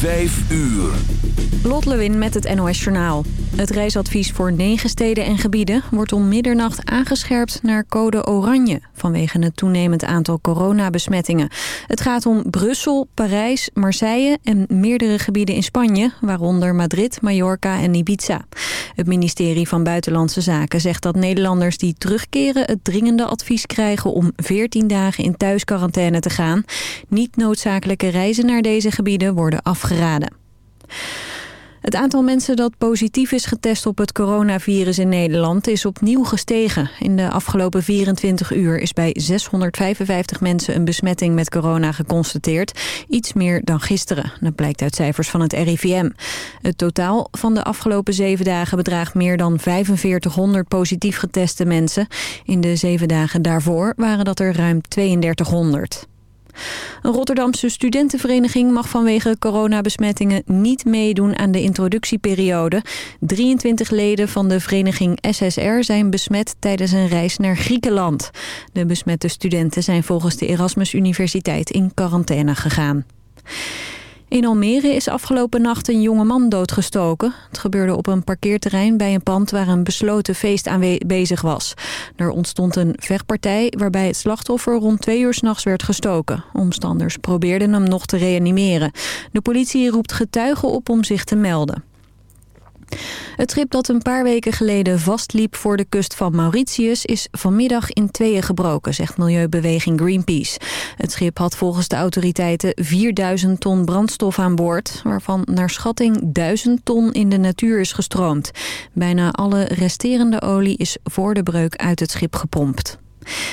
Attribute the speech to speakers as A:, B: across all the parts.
A: 5 uur.
B: Lot Lewin met het NOS Journaal. Het reisadvies voor negen steden en gebieden wordt om middernacht aangescherpt naar code oranje... vanwege het toenemend aantal coronabesmettingen. Het gaat om Brussel, Parijs, Marseille en meerdere gebieden in Spanje... waaronder Madrid, Mallorca en Ibiza. Het ministerie van Buitenlandse Zaken zegt dat Nederlanders die terugkeren... het dringende advies krijgen om 14 dagen in thuisquarantaine te gaan. Niet noodzakelijke reizen naar deze gebieden worden Het aantal mensen dat positief is getest op het coronavirus in Nederland is opnieuw gestegen. In de afgelopen 24 uur is bij 655 mensen een besmetting met corona geconstateerd. Iets meer dan gisteren, dat blijkt uit cijfers van het RIVM. Het totaal van de afgelopen zeven dagen bedraagt meer dan 4500 positief geteste mensen. In de zeven dagen daarvoor waren dat er ruim 3200. Een Rotterdamse studentenvereniging mag vanwege coronabesmettingen niet meedoen aan de introductieperiode. 23 leden van de vereniging SSR zijn besmet tijdens een reis naar Griekenland. De besmette studenten zijn volgens de Erasmus Universiteit in quarantaine gegaan. In Almere is afgelopen nacht een jonge man doodgestoken. Het gebeurde op een parkeerterrein bij een pand waar een besloten feest aanwezig was. Er ontstond een vechtpartij waarbij het slachtoffer rond twee uur s'nachts werd gestoken. Omstanders probeerden hem nog te reanimeren. De politie roept getuigen op om zich te melden. Het schip dat een paar weken geleden vastliep voor de kust van Mauritius... is vanmiddag in tweeën gebroken, zegt milieubeweging Greenpeace. Het schip had volgens de autoriteiten 4000 ton brandstof aan boord... waarvan naar schatting 1000 ton in de natuur is gestroomd. Bijna alle resterende olie is voor de breuk uit het schip gepompt.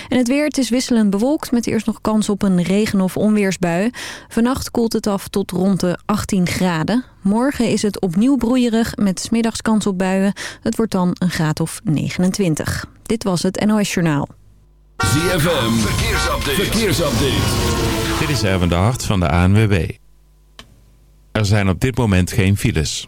B: En het weer, het is wisselend bewolkt met eerst nog kans op een regen- of onweersbui. Vannacht koelt het af tot rond de 18 graden. Morgen is het opnieuw broeierig met smiddags kans op buien. Het wordt dan een graad of 29. Dit was het NOS Journaal.
A: ZFM, verkeersupdate. verkeersupdate.
C: Dit is Erwin de Hart van de ANWB. Er zijn op dit moment geen files.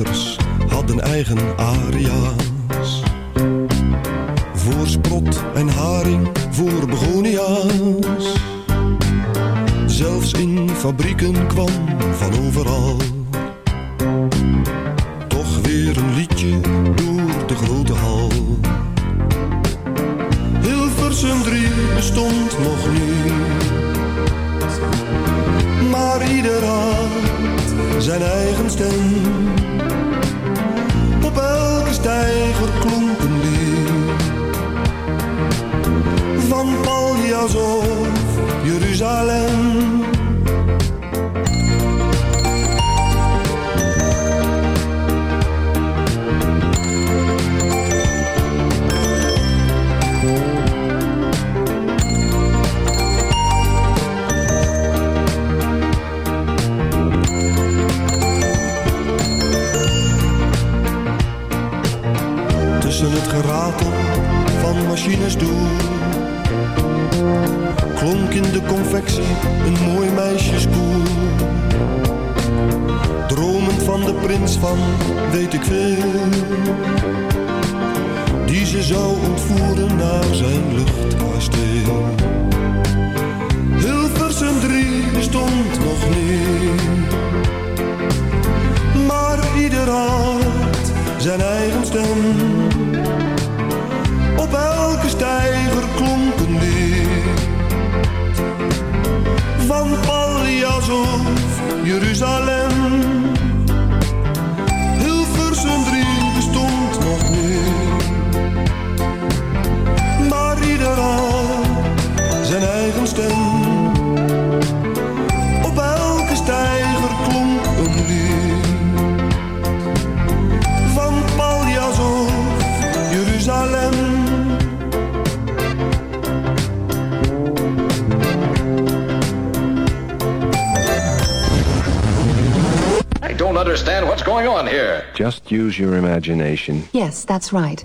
D: Had hadden eigen
E: aria.
F: Just use your imagination.
G: Yes, that's right.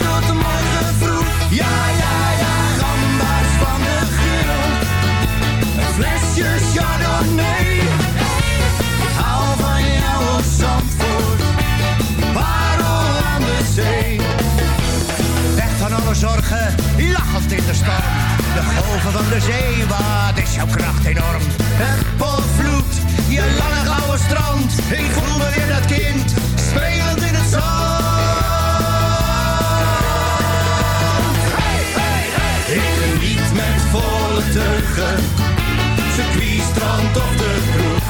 H: de golven van de zee, wat is jouw kracht enorm? Het potvloed, je lange gouden strand, ik voel me weer dat kind, spelend in het zand. Hey, hey, hey. Ik geniet met volle circuit, strand of de kroeg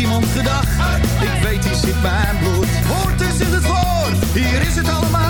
H: iemand gedag. Ik weet, die zit bij mijn bloed. Hoort eens in
I: het
J: woord, hier is het allemaal.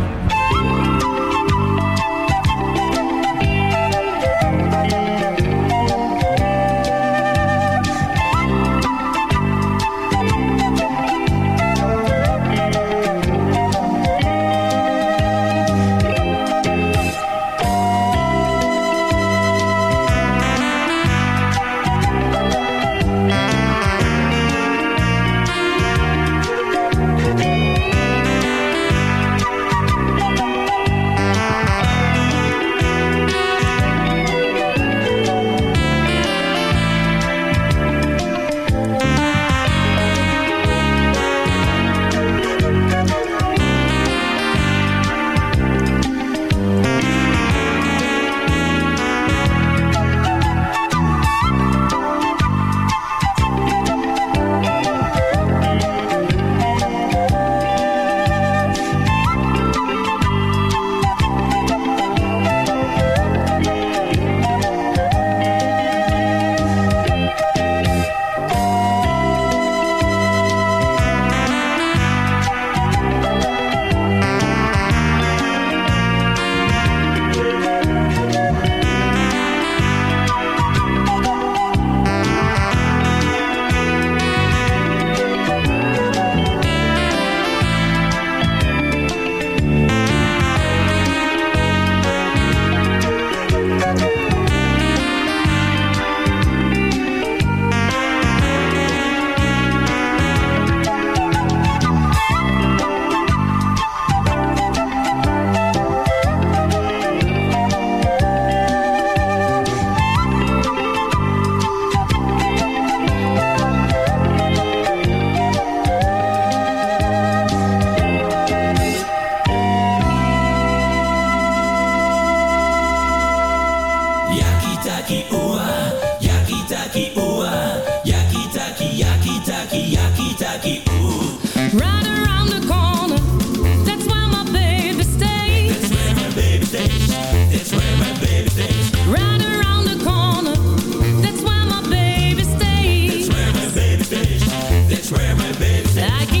K: I can't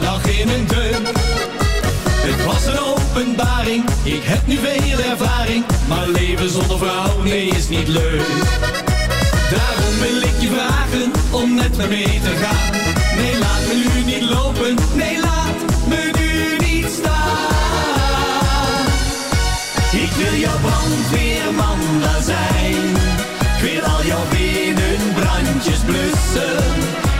H: lag in een deuk. Het was een openbaring, ik heb nu veel ervaring. Maar leven zonder vrouw, nee, is niet leuk. Daarom wil ik je vragen om met me mee te gaan. Nee, laat me nu niet lopen, nee, laat me nu niet staan. Ik wil jouw brandweerman daar zijn. Ik wil al jouw binnenbrandjes blussen.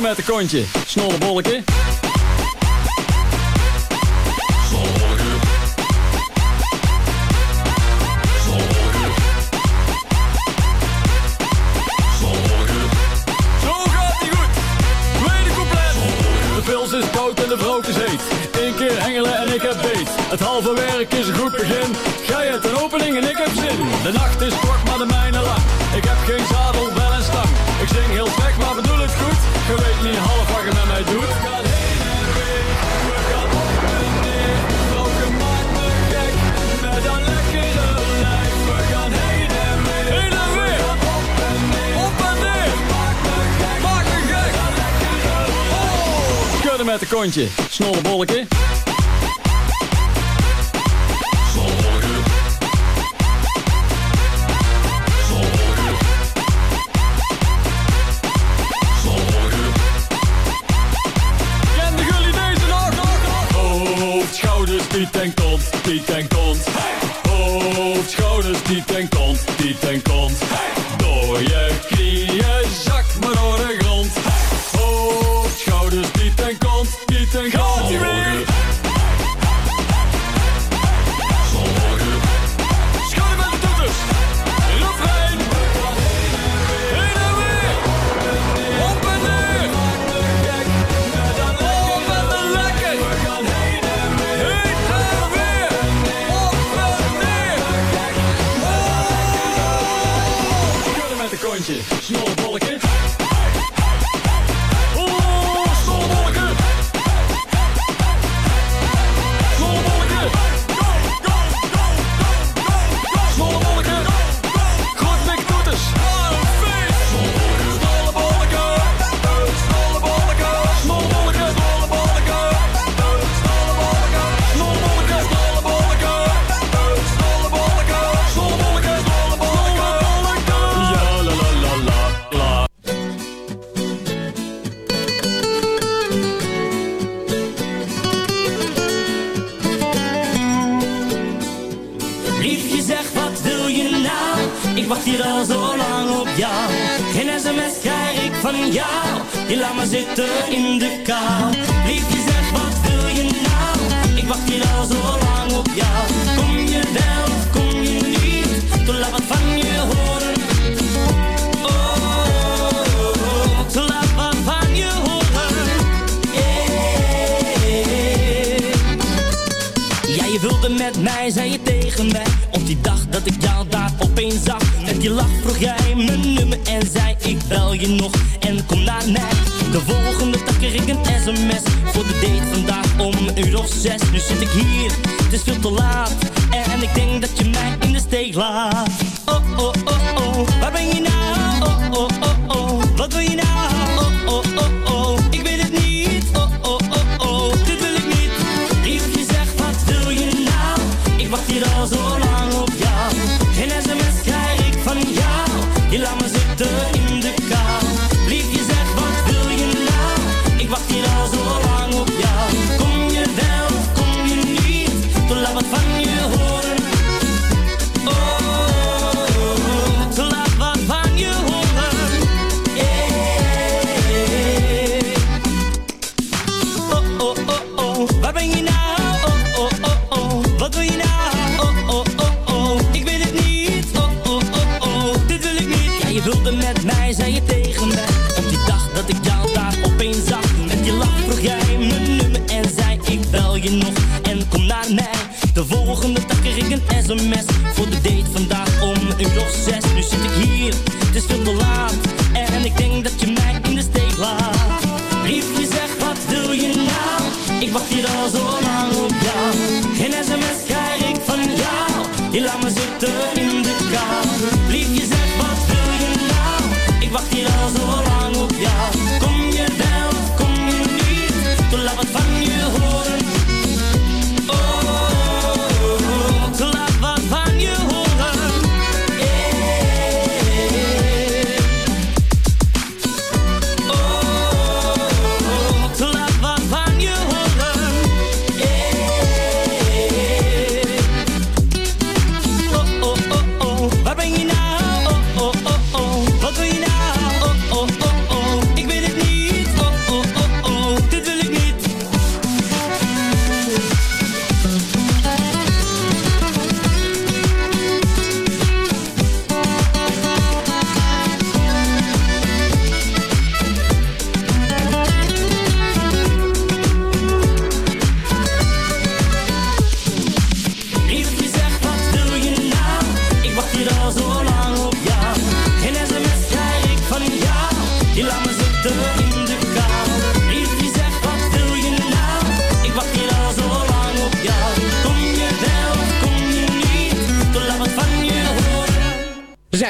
L: met de
K: kontje. Snollebolleke. is koud en de brood is heet. Eén keer hengelen en ik heb beet. Het halve werk is een goed begin. Gij het een opening en ik heb zin. De nacht is kort, maar de mijne lang. Ik heb geen zadel, wel een stang zing heel gek, maar bedoel het goed. Je weet niet half wat je met mij doet. Gaat heen en weer, we gaan op en neer. Maakt gek, met dat lekkere lijf. We gaan heen en weer, en. We gaan op en neer, met de kontje,
M: snollebolleke. die tankt die tankt ons. Hey! Hoofd, schouders, die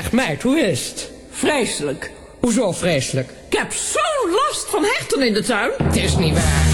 M: Zeg
N: meid, hoe is het? Vreselijk. Hoezo vreselijk? Ik heb zo'n last van
O: herten in de tuin. Het is
N: niet waar.